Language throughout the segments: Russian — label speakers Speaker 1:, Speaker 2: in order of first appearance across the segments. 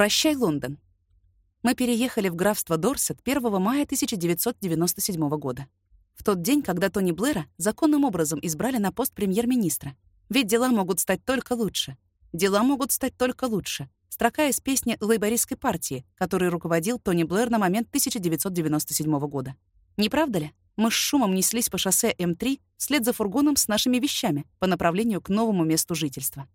Speaker 1: Прощай, Лондон. Мы переехали в графство Дорсет 1 мая 1997 года. В тот день, когда Тони Блэра законным образом избрали на пост премьер-министра. Ведь дела могут стать только лучше. Дела могут стать только лучше. Строка из песни лейбористской партии, которой руководил Тони Блэр на момент 1997 года. Не правда ли? Мы с шумом неслись по шоссе М3 вслед за фургоном с нашими вещами по направлению к новому месту жительства.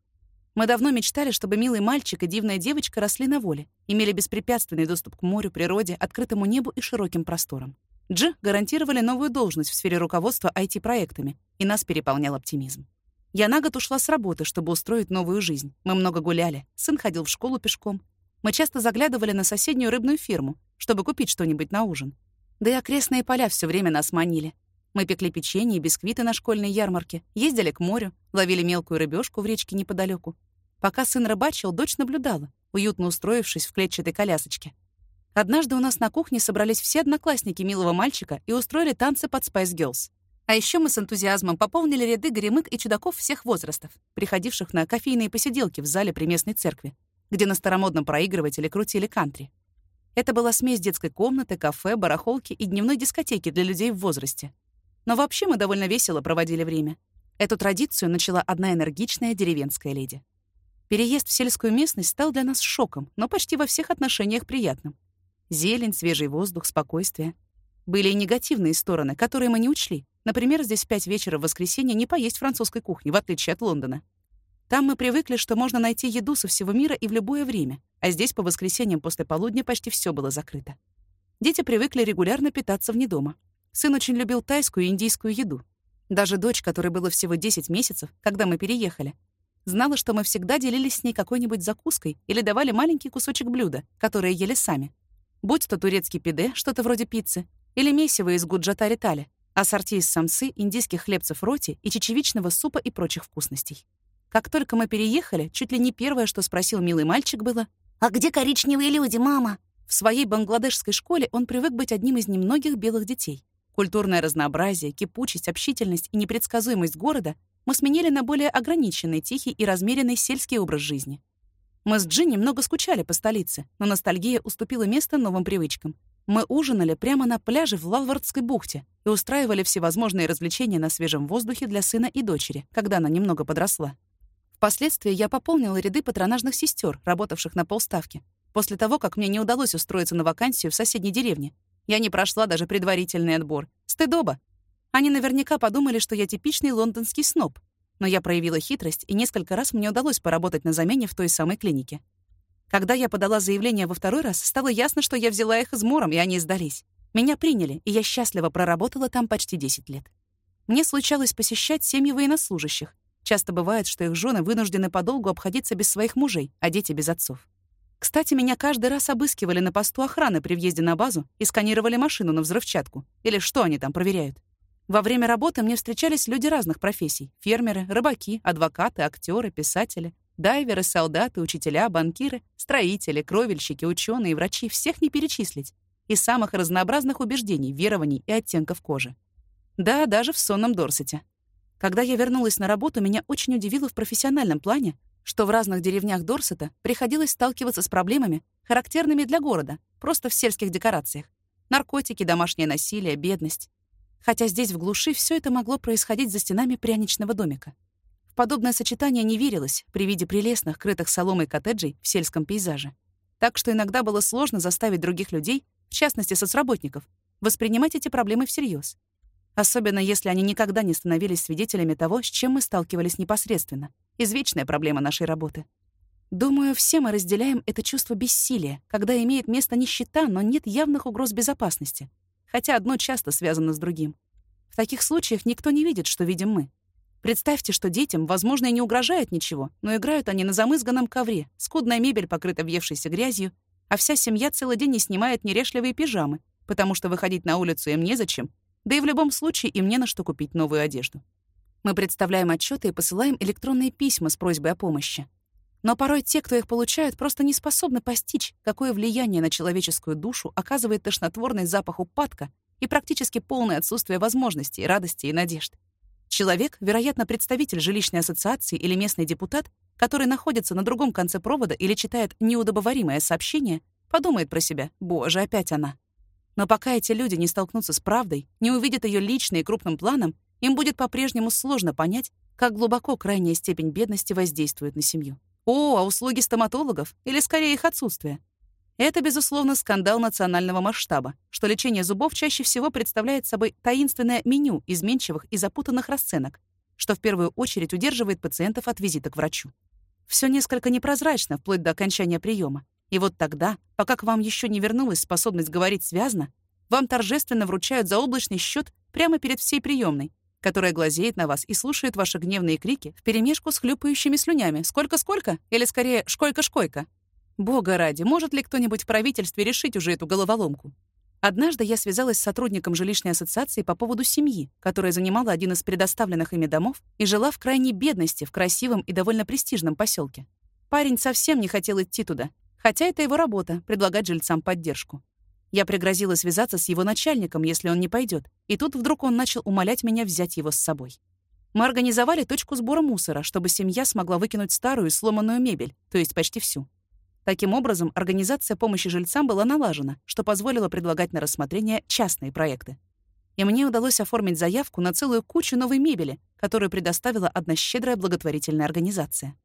Speaker 1: Мы давно мечтали, чтобы милый мальчик и дивная девочка росли на воле, имели беспрепятственный доступ к морю, природе, открытому небу и широким просторам. Дж гарантировали новую должность в сфере руководства IT-проектами, и нас переполнял оптимизм. Я на год ушла с работы, чтобы устроить новую жизнь. Мы много гуляли, сын ходил в школу пешком. Мы часто заглядывали на соседнюю рыбную ферму, чтобы купить что-нибудь на ужин. Да и окрестные поля все время нас манили. Мы пекли печенье и бисквиты на школьной ярмарке, ездили к морю, ловили мелкую рыбешку в речке неподалеку. Пока сын рыбачил, дочь наблюдала, уютно устроившись в клетчатой колясочке. Однажды у нас на кухне собрались все одноклассники милого мальчика и устроили танцы под Spice Girls. А еще мы с энтузиазмом пополнили ряды горемык и чудаков всех возрастов, приходивших на кофейные посиделки в зале при местной церкви, где на старомодном проигрывателе крутили кантри. Это была смесь детской комнаты, кафе, барахолки и дневной дискотеки для людей в возрасте. Но вообще мы довольно весело проводили время. Эту традицию начала одна энергичная деревенская леди. Переезд в сельскую местность стал для нас шоком, но почти во всех отношениях приятным. Зелень, свежий воздух, спокойствие. Были и негативные стороны, которые мы не учли. Например, здесь в пять вечера в воскресенье не поесть французской кухни, в отличие от Лондона. Там мы привыкли, что можно найти еду со всего мира и в любое время, а здесь по воскресеньям после полудня почти все было закрыто. Дети привыкли регулярно питаться вне дома. Сын очень любил тайскую и индийскую еду. Даже дочь, которой было всего 10 месяцев, когда мы переехали, знала, что мы всегда делились с ней какой-нибудь закуской или давали маленький кусочек блюда, которое ели сами. Будь то турецкий пиде, что-то вроде пиццы, или месиво из гуджата тали, ассорти из самсы, индийских хлебцев роти и чечевичного супа и прочих вкусностей. Как только мы переехали, чуть ли не первое, что спросил милый мальчик, было «А где коричневые люди, мама?» В своей бангладешской школе он привык быть одним из немногих белых детей. Культурное разнообразие, кипучесть, общительность и непредсказуемость города мы сменили на более ограниченный, тихий и размеренный сельский образ жизни. Мы с Джинни много скучали по столице, но ностальгия уступила место новым привычкам. Мы ужинали прямо на пляже в Лалвардской бухте и устраивали всевозможные развлечения на свежем воздухе для сына и дочери, когда она немного подросла. Впоследствии я пополнила ряды патронажных сестер, работавших на полставки, после того, как мне не удалось устроиться на вакансию в соседней деревне, я не прошла даже предварительный отбор. Стыдоба. Они наверняка подумали, что я типичный лондонский сноб. Но я проявила хитрость, и несколько раз мне удалось поработать на замене в той самой клинике. Когда я подала заявление во второй раз, стало ясно, что я взяла их измором, и они сдались. Меня приняли, и я счастливо проработала там почти 10 лет. Мне случалось посещать семьи военнослужащих. Часто бывает, что их жены вынуждены подолгу обходиться без своих мужей, а дети без отцов. Кстати, меня каждый раз обыскивали на посту охраны при въезде на базу и сканировали машину на взрывчатку. Или что они там проверяют. Во время работы мне встречались люди разных профессий. Фермеры, рыбаки, адвокаты, актеры, писатели, дайверы, солдаты, учителя, банкиры, строители, кровельщики, ученые, врачи. Всех не перечислить. И самых разнообразных убеждений, верований и оттенков кожи. Да, даже в сонном Дорсете. Когда я вернулась на работу, меня очень удивило в профессиональном плане, что в разных деревнях Дорсета приходилось сталкиваться с проблемами, характерными для города, просто в сельских декорациях. Наркотики, домашнее насилие, бедность. Хотя здесь, в глуши, все это могло происходить за стенами пряничного домика. В подобное сочетание не верилось при виде прелестных, крытых соломой коттеджей в сельском пейзаже. Так что иногда было сложно заставить других людей, в частности соцработников, воспринимать эти проблемы всерьез. Особенно если они никогда не становились свидетелями того, с чем мы сталкивались непосредственно — Извечная проблема нашей работы. Думаю, все мы разделяем это чувство бессилия, когда имеет место нищета, но нет явных угроз безопасности. Хотя одно часто связано с другим. В таких случаях никто не видит, что видим мы. Представьте, что детям, возможно, и не угрожает ничего, но играют они на замызганном ковре, скудная мебель покрыта въевшейся грязью, а вся семья целый день не снимает нерешливые пижамы, потому что выходить на улицу им незачем, да и в любом случае им не на что купить новую одежду. Мы представляем отчеты и посылаем электронные письма с просьбой о помощи. Но порой те, кто их получают, просто не способны постичь, какое влияние на человеческую душу оказывает тошнотворный запах упадка и практически полное отсутствие возможностей, радости и надежд. Человек, вероятно, представитель жилищной ассоциации или местный депутат, который находится на другом конце провода или читает неудобоваримое сообщение, подумает про себя «Боже, опять она». Но пока эти люди не столкнутся с правдой, не увидят ее лично и крупным планом, им будет по-прежнему сложно понять, как глубоко крайняя степень бедности воздействует на семью. О, а услуги стоматологов? Или скорее их отсутствие? Это, безусловно, скандал национального масштаба, что лечение зубов чаще всего представляет собой таинственное меню изменчивых и запутанных расценок, что в первую очередь удерживает пациентов от визита к врачу. Все несколько непрозрачно, вплоть до окончания приема. И вот тогда, пока к вам еще не вернулась способность говорить связно, вам торжественно вручают заоблачный счет прямо перед всей приемной, которая глазеет на вас и слушает ваши гневные крики вперемешку с хлюпающими слюнями «Сколько-сколько?» или скорее «Шкойка-шкойка?» Бога ради, может ли кто-нибудь в правительстве решить уже эту головоломку? Однажды я связалась с сотрудником жилищной ассоциации по поводу семьи, которая занимала один из предоставленных ими домов и жила в крайней бедности в красивом и довольно престижном поселке. Парень совсем не хотел идти туда, хотя это его работа — предлагать жильцам поддержку. Я пригрозила связаться с его начальником, если он не пойдет, и тут вдруг он начал умолять меня взять его с собой. Мы организовали точку сбора мусора, чтобы семья смогла выкинуть старую сломанную мебель, то есть почти всю. Таким образом, организация помощи жильцам была налажена, что позволило предлагать на рассмотрение частные проекты. И мне удалось оформить заявку на целую кучу новой мебели, которую предоставила одна щедрая благотворительная организация.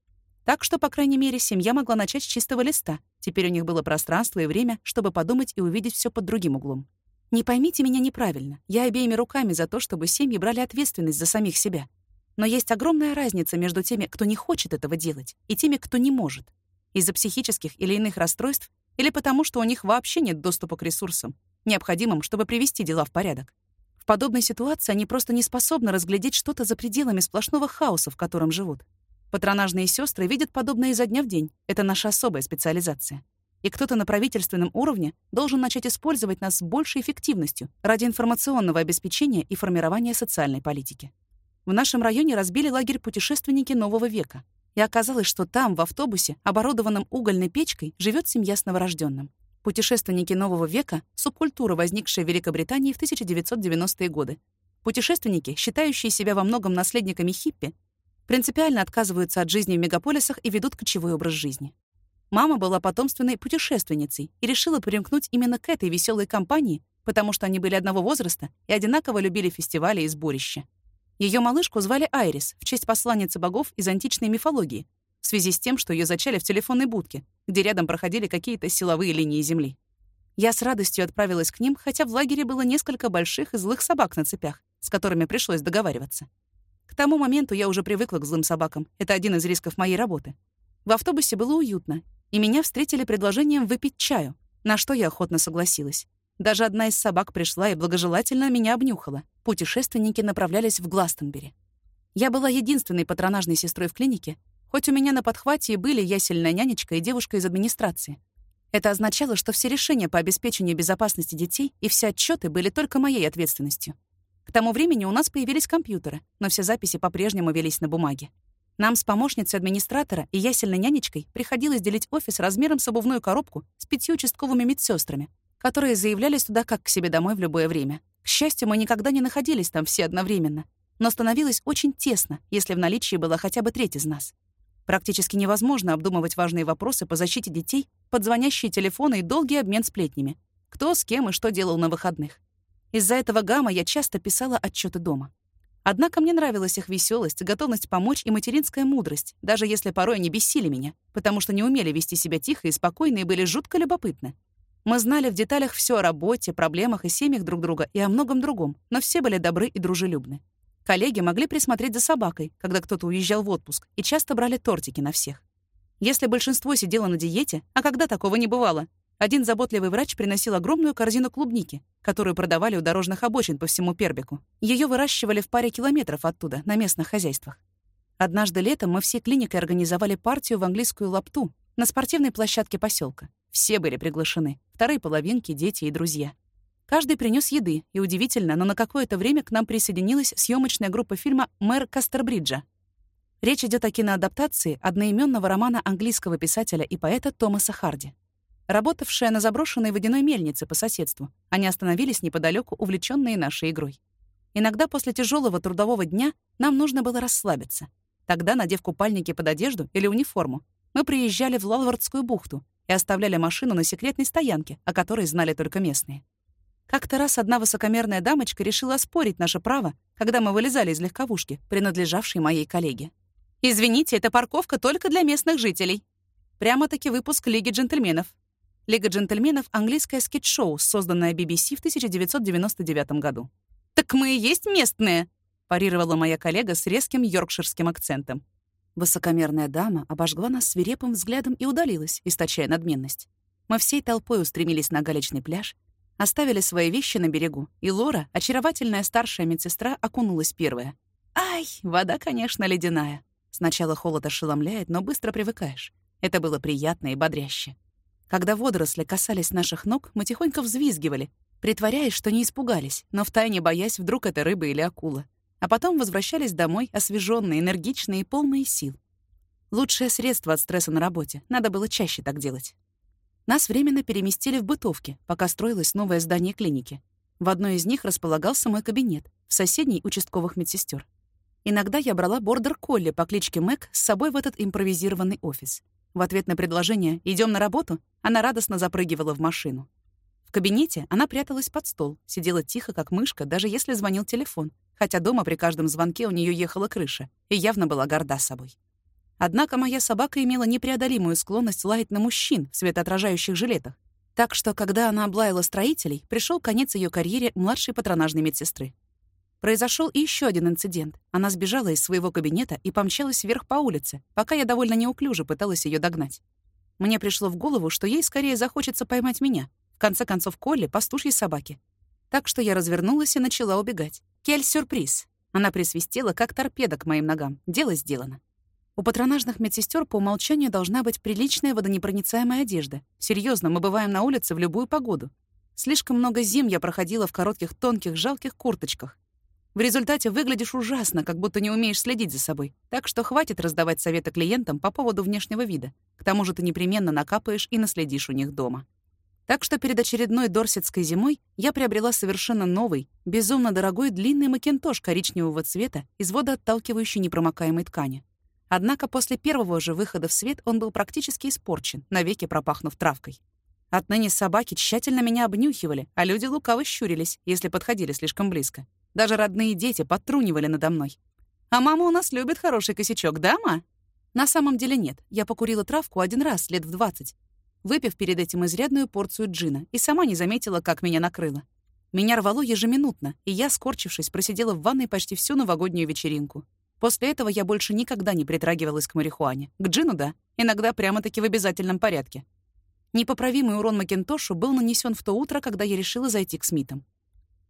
Speaker 1: Так что, по крайней мере, семья могла начать с чистого листа. Теперь у них было пространство и время, чтобы подумать и увидеть все под другим углом. Не поймите меня неправильно. Я обеими руками за то, чтобы семьи брали ответственность за самих себя. Но есть огромная разница между теми, кто не хочет этого делать, и теми, кто не может из-за психических или иных расстройств, или потому, что у них вообще нет доступа к ресурсам, необходимым, чтобы привести дела в порядок. В подобной ситуации они просто не способны разглядеть что-то за пределами сплошного хаоса, в котором живут. Патронажные сестры видят подобное изо дня в день. Это наша особая специализация. И кто-то на правительственном уровне должен начать использовать нас с большей эффективностью ради информационного обеспечения и формирования социальной политики. В нашем районе разбили лагерь путешественники нового века, и оказалось, что там, в автобусе, оборудованном угольной печкой, живет семья с новорожденным. Путешественники нового века — субкультура, возникшая в Великобритании в 1990-е годы. Путешественники, считающие себя во многом наследниками хиппи, принципиально отказываются от жизни в мегаполисах и ведут кочевой образ жизни. Мама была потомственной путешественницей и решила примкнуть именно к этой веселой компании, потому что они были одного возраста и одинаково любили фестивали и сборища. Ее малышку звали Айрис в честь посланницы богов из античной мифологии, в связи с тем, что ее зачали в телефонной будке, где рядом проходили какие-то силовые линии Земли. Я с радостью отправилась к ним, хотя в лагере было несколько больших и злых собак на цепях, с которыми пришлось договариваться. К тому моменту я уже привыкла к злым собакам. Это один из рисков моей работы. В автобусе было уютно, и меня встретили предложением выпить чаю, на что я охотно согласилась. Даже одна из собак пришла и благожелательно меня обнюхала. Путешественники направлялись в Гластонбери. Я была единственной патронажной сестрой в клинике, хоть у меня на подхвате и были ясельная нянечка и девушка из администрации. Это означало, что все решения по обеспечению безопасности детей и все отчеты были только моей ответственностью. К тому времени у нас появились компьютеры, но все записи по-прежнему велись на бумаге. Нам с помощницей администратора и ясельной нянечкой приходилось делить офис размером с обувную коробку с пятью участковыми медсестрами, которые заявлялись туда как к себе домой в любое время. К счастью, мы никогда не находились там все одновременно, но становилось очень тесно, если в наличии была хотя бы треть из нас. Практически невозможно обдумывать важные вопросы по защите детей под звонящие телефоны и долгий обмен сплетнями. Кто с кем и что делал на выходных. Из-за этого гамма я часто писала отчеты дома. Однако мне нравилась их веселость, готовность помочь и материнская мудрость, даже если порой они бесили меня, потому что не умели вести себя тихо и спокойно и были жутко любопытны. Мы знали в деталях все о работе, проблемах и семьях друг друга и о многом другом, но все были добры и дружелюбны. Коллеги могли присмотреть за собакой, когда кто-то уезжал в отпуск, и часто брали тортики на всех. Если большинство сидело на диете, а когда такого не бывало, один заботливый врач приносил огромную корзину клубники, которую продавали у дорожных обочин по всему Пербику. Ее выращивали в паре километров оттуда, на местных хозяйствах. Однажды летом мы всей клиникой организовали партию в английскую лапту на спортивной площадке поселка. Все были приглашены. Вторые половинки, дети и друзья. Каждый принес еды, и удивительно, но на какое-то время к нам присоединилась съемочная группа фильма «Мэр Кастербриджа». Речь идет о киноадаптации одноименного романа английского писателя и поэта Томаса Харди. Работавшая на заброшенной водяной мельнице по соседству, они остановились неподалеку, увлеченные нашей игрой. Иногда после тяжелого трудового дня нам нужно было расслабиться. Тогда, надев купальники под одежду или униформу, мы приезжали в Лолвардскую бухту и оставляли машину на секретной стоянке, о которой знали только местные. Как-то раз одна высокомерная дамочка решила оспорить наше право, когда мы вылезали из легковушки, принадлежавшей моей коллеге. «Извините, это парковка только для местных жителей». Прямо-таки выпуск Лиги джентльменов. Лига джентльменов — английское скетч-шоу, созданное BBC в 1999 году. «Так мы и есть местные!» — парировала моя коллега с резким йоркширским акцентом. Высокомерная дама обожгла нас свирепым взглядом и удалилась, источая надменность. Мы всей толпой устремились на галечный пляж, оставили свои вещи на берегу, и Лора, очаровательная старшая медсестра, окунулась первая. Ай, вода, конечно, ледяная. Сначала холод ошеломляет, но быстро привыкаешь. Это было приятно и бодряще. Когда водоросли касались наших ног, мы тихонько взвизгивали, притворяясь, что не испугались, но втайне боясь, вдруг это рыба или акула. А потом возвращались домой, освеженные, энергичные и полные сил. Лучшее средство от стресса на работе. Надо было чаще так делать. Нас временно переместили в бытовки, пока строилось новое здание клиники. В одной из них располагался мой кабинет, в соседней — участковых медсестер. Иногда я брала бордер-колли по кличке Мэг с собой в этот импровизированный офис. В ответ на предложение «идем на работу» она радостно запрыгивала в машину. В кабинете она пряталась под стол, сидела тихо, как мышка, даже если звонил телефон, хотя дома при каждом звонке у нее ехала крыша и явно была горда собой. Однако моя собака имела непреодолимую склонность лаять на мужчин в светоотражающих жилетах, так что, когда она облаяла строителей, пришел конец ее карьере младшей патронажной медсестры. Произошел и еще один инцидент. Она сбежала из своего кабинета и помчалась вверх по улице, пока я довольно неуклюже пыталась ее догнать. Мне пришло в голову, что ей скорее захочется поймать меня. В конце концов, Колли — пастушьей собаки. Так что я развернулась и начала убегать. Кель сюрприз. Она присвистела, как торпеда к моим ногам. Дело сделано. У патронажных медсестер по умолчанию должна быть приличная водонепроницаемая одежда. Серьезно, мы бываем на улице в любую погоду. Слишком много зим я проходила в коротких, тонких, жалких курточках. В результате выглядишь ужасно, как будто не умеешь следить за собой. Так что хватит раздавать советы клиентам по поводу внешнего вида. К тому же ты непременно накапаешь и наследишь у них дома. Так что перед очередной дорсетской зимой я приобрела совершенно новый, безумно дорогой длинный макинтош коричневого цвета из водоотталкивающей непромокаемой ткани. Однако после первого же выхода в свет он был практически испорчен, навеки пропахнув травкой. Отныне собаки тщательно меня обнюхивали, а люди лукаво щурились, если подходили слишком близко. Даже родные дети подтрунивали надо мной. «А мама у нас любит хороший косячок, да, ма?» На самом деле нет. Я покурила травку один раз, лет в двадцать, выпив перед этим изрядную порцию джина, и сама не заметила, как меня накрыло. Меня рвало ежеминутно, и я, скорчившись, просидела в ванной почти всю новогоднюю вечеринку. После этого я больше никогда не притрагивалась к марихуане. К джину — да, иногда прямо-таки в обязательном порядке. Непоправимый урон Макинтошу был нанесен в то утро, когда я решила зайти к Смитам.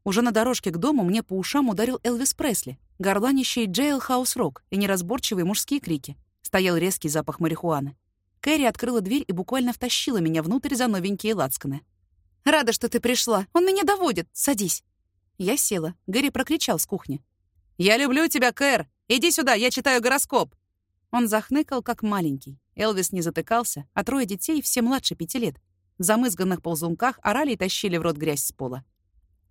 Speaker 1: Уже на дорожке к дому мне по ушам ударил Элвис Пресли, горланищий Джейлхаус Рок и неразборчивые мужские крики. Стоял резкий запах марихуаны. Кэрри открыла дверь и буквально втащила меня внутрь за новенькие лацканы. «Рада, что ты пришла. Он меня доводит. Садись». Я села. Гэри прокричал с кухни. «Я люблю тебя, Кэр! Иди сюда, я читаю гороскоп!» Он захныкал, как маленький. Элвис не затыкался, а трое детей, все младше пяти лет, в замызганных ползунках орали и тащили в рот грязь с пола.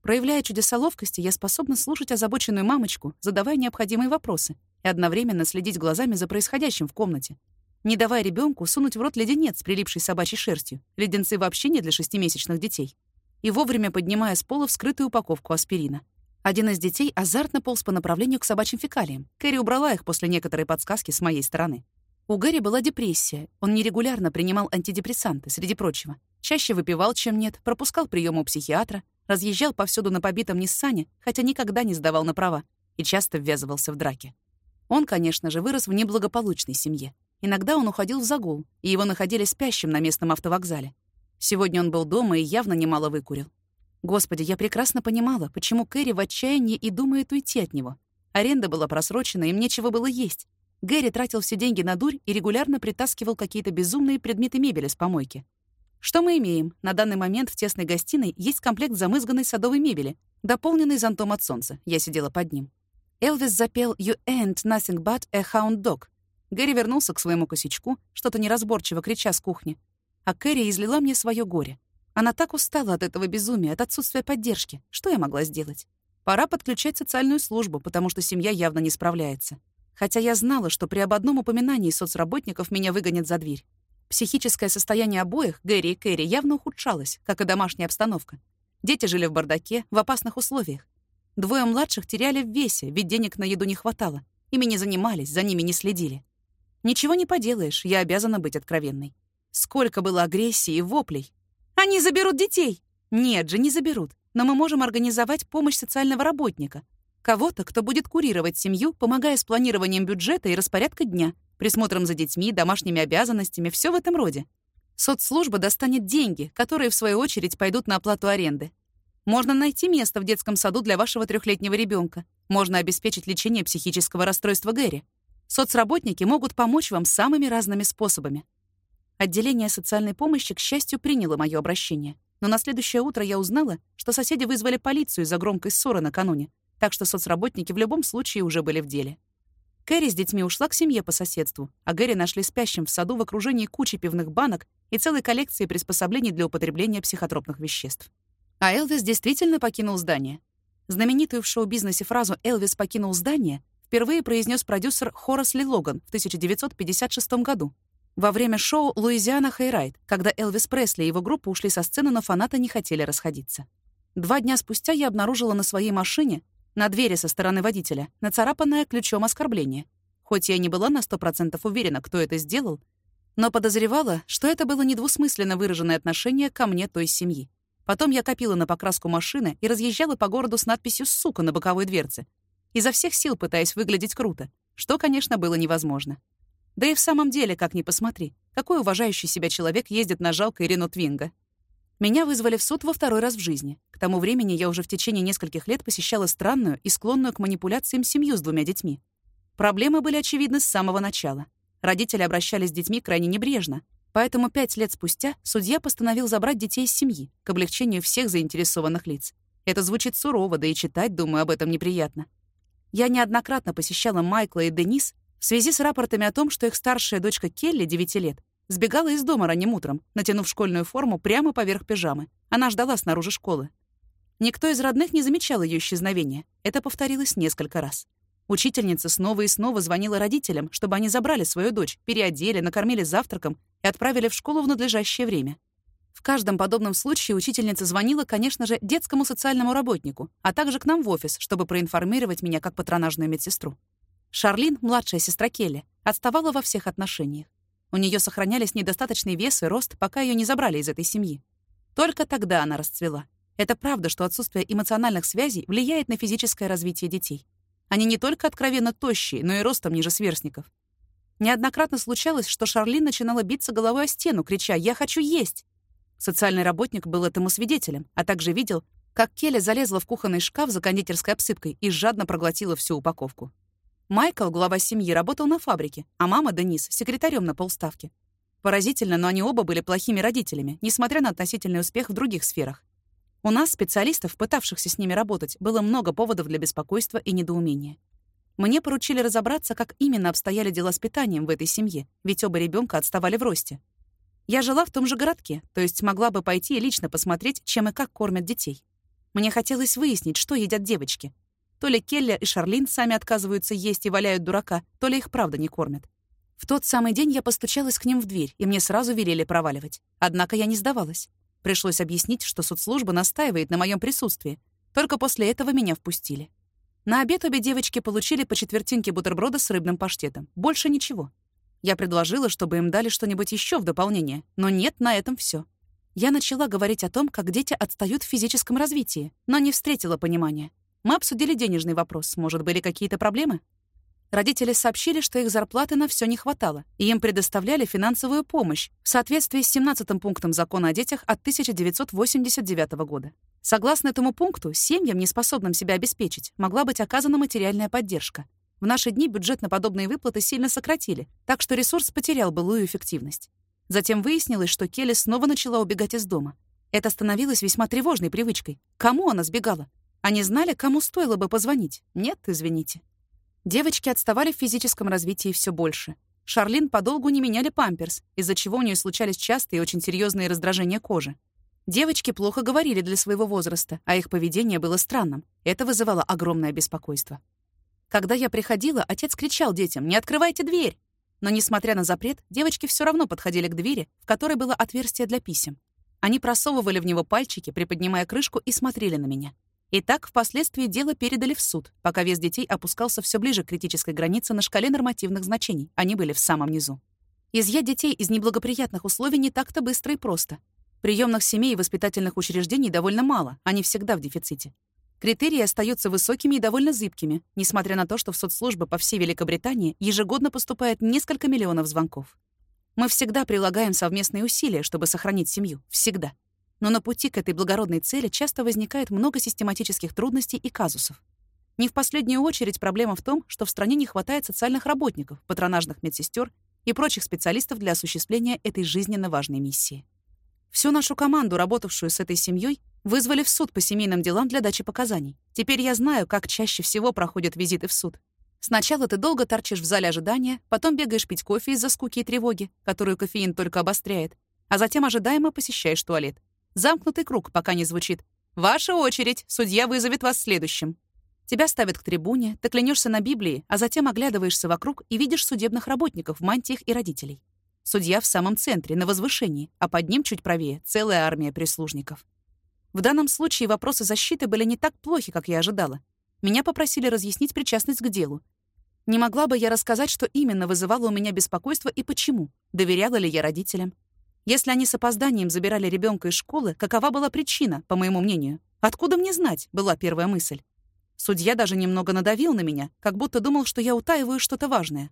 Speaker 1: Проявляя чудеса ловкости, я способна слушать озабоченную мамочку, задавая необходимые вопросы, и одновременно следить глазами за происходящим в комнате, не давая ребенку сунуть в рот леденец с прилипшей собачьей шерстью. Леденцы вообще не для шестимесячных детей. И вовремя поднимая с пола вскрытую упаковку аспирина. Один из детей азартно полз по направлению к собачьим фекалиям. Кэрри убрала их после некоторой подсказки с моей стороны. У Гэри была депрессия. Он нерегулярно принимал антидепрессанты, среди прочего. Чаще выпивал, чем нет, пропускал приемы у психиатра, разъезжал повсюду на побитом Ниссане, хотя никогда не сдавал на права, и часто ввязывался в драки. Он, конечно же, вырос в неблагополучной семье. Иногда он уходил в загул, и его находили спящим на местном автовокзале. Сегодня он был дома и явно немало выкурил. Господи, я прекрасно понимала, почему Кэрри в отчаянии и думает уйти от него. Аренда была просрочена, им нечего было есть. Гэри тратил все деньги на дурь и регулярно притаскивал какие-то безумные предметы мебели с помойки. Что мы имеем? На данный момент в тесной гостиной есть комплект замызганной садовой мебели, дополненный зонтом от солнца. Я сидела под ним. Элвис запел «You ain't nothing but a hound dog». Гэри вернулся к своему косячку, что-то неразборчиво крича с кухни. А Кэрри излила мне свое горе. Она так устала от этого безумия, от отсутствия поддержки. Что я могла сделать? Пора подключать социальную службу, потому что семья явно не справляется. Хотя я знала, что при об одном упоминании соцработников меня выгонят за дверь. Психическое состояние обоих, Гэри и Кэрри, явно ухудшалось, как и домашняя обстановка. Дети жили в бардаке, в опасных условиях. Двое младших теряли в весе, ведь денег на еду не хватало. Ими не занимались, за ними не следили. Ничего не поделаешь, я обязана быть откровенной. Сколько было агрессии и воплей. «Они заберут детей!» «Нет же, не заберут. Но мы можем организовать помощь социального работника. Кого-то, кто будет курировать семью, помогая с планированием бюджета и распорядка дня, присмотром за детьми, домашними обязанностями, все в этом роде. Соцслужба достанет деньги, которые, в свою очередь, пойдут на оплату аренды. Можно найти место в детском саду для вашего трехлетнего ребенка. Можно обеспечить лечение психического расстройства Гэри. Соцработники могут помочь вам самыми разными способами. Отделение социальной помощи, к счастью, приняло мое обращение. Но на следующее утро я узнала, что соседи вызвали полицию из-за громкой ссоры накануне, так что соцработники в любом случае уже были в деле. Кэрри с детьми ушла к семье по соседству, а Гэри нашли спящим в саду в окружении кучи пивных банок и целой коллекции приспособлений для употребления психотропных веществ. А Элвис действительно покинул здание. Знаменитую в шоу-бизнесе фразу «Элвис покинул здание» впервые произнес продюсер Хорас Ли Логан в 1956 году, во время шоу «Луизиана Хейрайт», когда Элвис Пресли и его группа ушли со сцены, но фанаты не хотели расходиться. Два дня спустя я обнаружила на своей машине, на двери со стороны водителя, нацарапанное ключом оскорбление. Хоть я не была на сто процентов уверена, кто это сделал, но подозревала, что это было недвусмысленно выраженное отношение ко мне той семьи. Потом я копила на покраску машины и разъезжала по городу с надписью «Сука» на боковой дверце, изо всех сил пытаясь выглядеть круто, что, конечно, было невозможно. Да и в самом деле, как ни посмотри, какой уважающий себя человек ездит на жалкой Рено Твинго. Меня вызвали в суд во второй раз в жизни. К тому времени я уже в течение нескольких лет посещала странную и склонную к манипуляциям семью с двумя детьми. Проблемы были очевидны с самого начала. Родители обращались с детьми крайне небрежно, поэтому пять лет спустя судья постановил забрать детей из семьи к облегчению всех заинтересованных лиц. Это звучит сурово, да и читать, думаю, об этом неприятно. Я неоднократно посещала Майкла и Денис в связи с рапортами о том, что их старшая дочка Келли, 9 лет, сбегала из дома ранним утром, натянув школьную форму прямо поверх пижамы. Она ждала снаружи школы. Никто из родных не замечал ее исчезновения. Это повторилось несколько раз. Учительница снова и снова звонила родителям, чтобы они забрали свою дочь, переодели, накормили завтраком и отправили в школу в надлежащее время. В каждом подобном случае учительница звонила, конечно же, детскому социальному работнику, а также к нам в офис, чтобы проинформировать меня как патронажную медсестру. Шарлин, младшая сестра Келли, отставала во всех отношениях. У нее сохранялись недостаточный вес и рост, пока ее не забрали из этой семьи. Только тогда она расцвела. Это правда, что отсутствие эмоциональных связей влияет на физическое развитие детей. Они не только откровенно тощие, но и ростом ниже сверстников. Неоднократно случалось, что Шарлин начинала биться головой о стену, крича «Я хочу есть!». Социальный работник был этому свидетелем, а также видел, как Келли залезла в кухонный шкаф за кондитерской обсыпкой и жадно проглотила всю упаковку. Майкл, глава семьи, работал на фабрике, а мама, Денис, секретарем на полставки. Поразительно, но они оба были плохими родителями, несмотря на относительный успех в других сферах. У нас, специалистов, пытавшихся с ними работать, было много поводов для беспокойства и недоумения. Мне поручили разобраться, как именно обстояли дела с питанием в этой семье, ведь оба ребенка отставали в росте. Я жила в том же городке, то есть могла бы пойти и лично посмотреть, чем и как кормят детей. Мне хотелось выяснить, что едят девочки, то ли Келли и Шарлин сами отказываются есть и валяют дурака, то ли их правда не кормят. В тот самый день я постучалась к ним в дверь, и мне сразу велели проваливать. Однако я не сдавалась. Пришлось объяснить, что соцслужба настаивает на моем присутствии. Только после этого меня впустили. На обед обе девочки получили по четвертинке бутерброда с рыбным паштетом. Больше ничего. Я предложила, чтобы им дали что-нибудь еще в дополнение, но нет, на этом все. Я начала говорить о том, как дети отстают в физическом развитии, но не встретила понимания. Мы обсудили денежный вопрос. Может, были какие-то проблемы? Родители сообщили, что их зарплаты на все не хватало, и им предоставляли финансовую помощь в соответствии с 17 пунктом закона о детях от 1989 года. Согласно этому пункту, семьям, неспособным себя обеспечить, могла быть оказана материальная поддержка. В наши дни бюджет на подобные выплаты сильно сократили, так что ресурс потерял былую эффективность. Затем выяснилось, что Келли снова начала убегать из дома. Это становилось весьма тревожной привычкой. Кому она сбегала? Они знали, кому стоило бы позвонить. Нет, извините. Девочки отставали в физическом развитии все больше. Шарлин подолгу не меняли памперс, из-за чего у нее случались частые и очень серьезные раздражения кожи. Девочки плохо говорили для своего возраста, а их поведение было странным. Это вызывало огромное беспокойство. Когда я приходила, отец кричал детям «Не открывайте дверь!». Но, несмотря на запрет, девочки все равно подходили к двери, в которой было отверстие для писем. Они просовывали в него пальчики, приподнимая крышку, и смотрели на меня. И так впоследствии дело передали в суд, пока вес детей опускался все ближе к критической границе на шкале нормативных значений. Они были в самом низу. Изъять детей из неблагоприятных условий не так-то быстро и просто. Приемных семей и воспитательных учреждений довольно мало, они всегда в дефиците. Критерии остаются высокими и довольно зыбкими, несмотря на то, что в соцслужбы по всей Великобритании ежегодно поступает несколько миллионов звонков. Мы всегда прилагаем совместные усилия, чтобы сохранить семью. Всегда. Но на пути к этой благородной цели часто возникает много систематических трудностей и казусов. Не в последнюю очередь проблема в том, что в стране не хватает социальных работников, патронажных медсестер и прочих специалистов для осуществления этой жизненно важной миссии. Всю нашу команду, работавшую с этой семьей, Вызвали в суд по семейным делам для дачи показаний. Теперь я знаю, как чаще всего проходят визиты в суд. Сначала ты долго торчишь в зале ожидания, потом бегаешь пить кофе из-за скуки и тревоги, которую кофеин только обостряет, а затем ожидаемо посещаешь туалет. Замкнутый круг, пока не звучит. «Ваша очередь! Судья вызовет вас следующим!» Тебя ставят к трибуне, ты клянешься на Библии, а затем оглядываешься вокруг и видишь судебных работников в мантиях и родителей. Судья в самом центре, на возвышении, а под ним чуть правее — целая армия прислужников. В данном случае вопросы защиты были не так плохи, как я ожидала. Меня попросили разъяснить причастность к делу. Не могла бы я рассказать, что именно вызывало у меня беспокойство и почему? Доверяла ли я родителям? Если они с опозданием забирали ребенка из школы, какова была причина, по моему мнению? Откуда мне знать, была первая мысль. Судья даже немного надавил на меня, как будто думал, что я утаиваю что-то важное.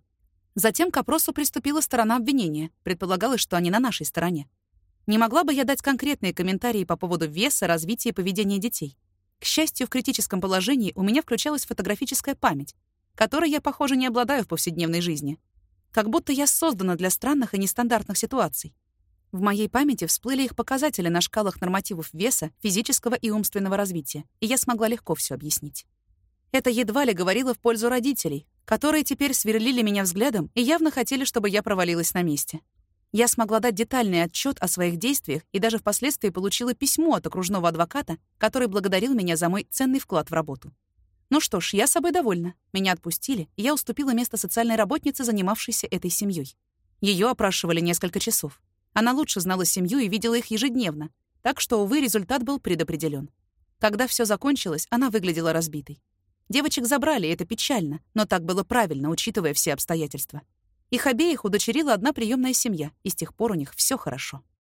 Speaker 1: Затем к опросу приступила сторона обвинения. Предполагалось, что они на нашей стороне. Не могла бы я дать конкретные комментарии по поводу веса, развития и поведения детей. К счастью, в критическом положении у меня включалась фотографическая память, которой я, похоже, не обладаю в повседневной жизни. Как будто я создана для странных и нестандартных ситуаций. В моей памяти всплыли их показатели на шкалах нормативов веса, физического и умственного развития, и я смогла легко все объяснить. Это едва ли говорило в пользу родителей, которые теперь сверлили меня взглядом и явно хотели, чтобы я провалилась на месте. Я смогла дать детальный отчет о своих действиях и даже впоследствии получила письмо от окружного адвоката, который благодарил меня за мой ценный вклад в работу. Ну что ж, я собой довольна. Меня отпустили, и я уступила место социальной работнице, занимавшейся этой семьей. Ее опрашивали несколько часов. Она лучше знала семью и видела их ежедневно, так что, увы, результат был предопределен. Когда все закончилось, она выглядела разбитой. Девочек забрали, это печально, но так было правильно, учитывая все обстоятельства. Их обеих удочерила одна приемная семья, и с тех пор у них все хорошо.